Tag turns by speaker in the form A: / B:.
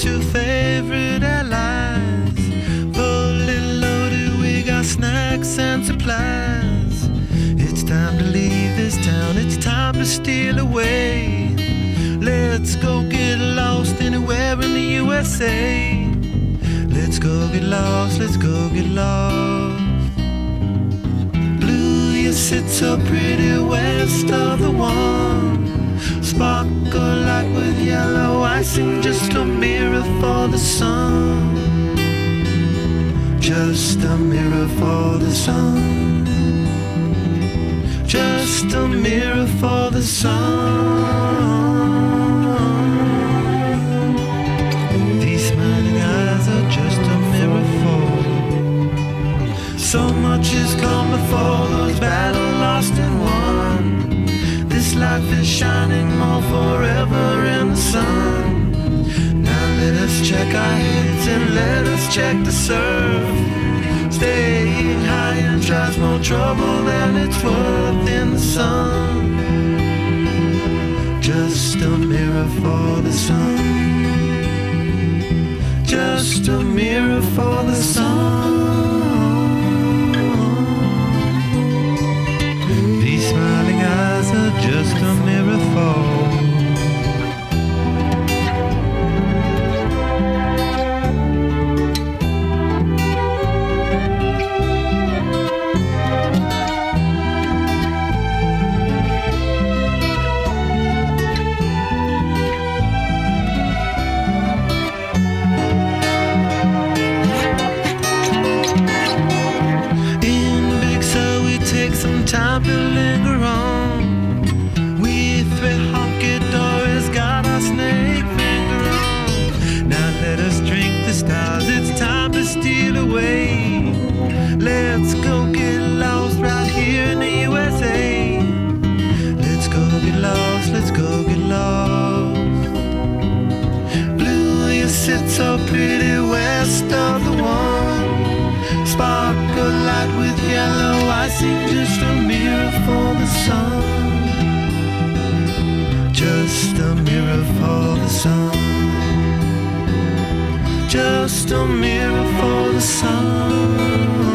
A: two favorite allies. Fully loaded, we got snacks and supplies. It's time to leave this town, it's time to steal away. Let's go get lost anywhere in the USA. Let's go get lost, let's go get lost. Blue, you sit so pretty west of the one. Sparkle yellow icing, just a mirror for the sun. Just a mirror for the sun. Just a mirror for the sun. These smiling eyes are just a mirror for. So much has come before those battles lost and won. This life is shining more forever sun. Now let us check our heads and let us check the surf. Staying high and tries more trouble than it's worth in the sun. Just a mirror for the sun. Just a mirror for the time to linger on. We three honky dories got our snake finger on. Now let us drink the stars, it's time to steal away. Let's go get lost right here in the USA. Let's go get lost, let's go get lost. Blue, you sit so pretty west of the one. Sparkle light with yellow icing, just a mirror for the sun. Just a mirror for the sun.